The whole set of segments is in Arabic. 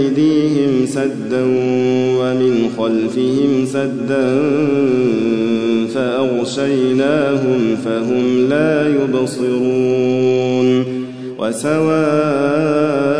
أيديهم سدا ومن خلفهم سدا فأغشيناهم فهم لا يبصرون وسواء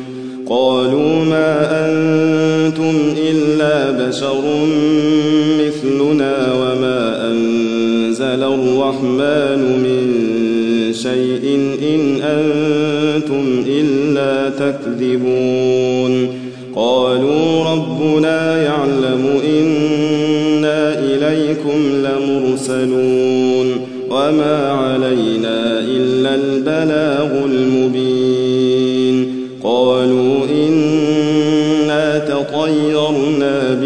قالوا ما أنتم إلا بشر مثلنا وما أنزل الرحمن من شيء إن أنتم إلا تكذبون. قالوا ربنا يعلم إنا إليكم لمرسلون. وما علينا إلا البلاغ المبين.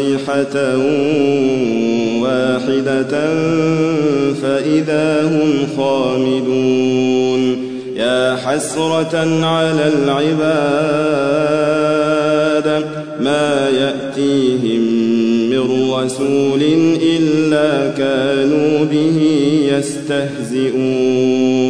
صيحة واحدة فإذا هم خامدون يا حسرة على العباد ما يأتيهم من رسول إلا كانوا به يستهزئون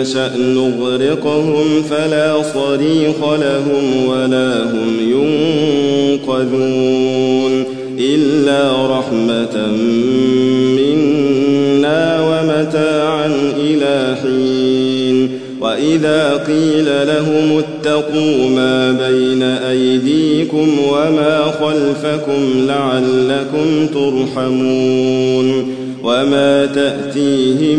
نشأ نغرقهم فلا صريخ لهم ولا هم ينقذون إلا رحمة منا ومتاعا إلى حين وإذا قيل لهم اتقوا ما بين أيديكم وما خلفكم لعلكم ترحمون وما تأتيهم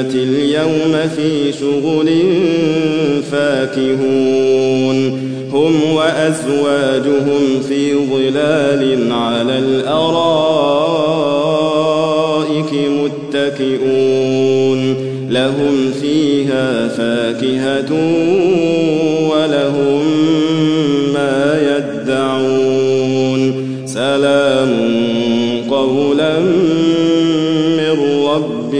اليوم في شغل فاكهون. هم وأزواجهم في ظلال على الأرائك متكئون. لهم فيها فاكهة ولهم ما يدعون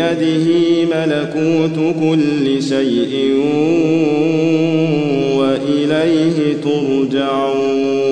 بيده ملكوت كل شيء وإليه ترجعون.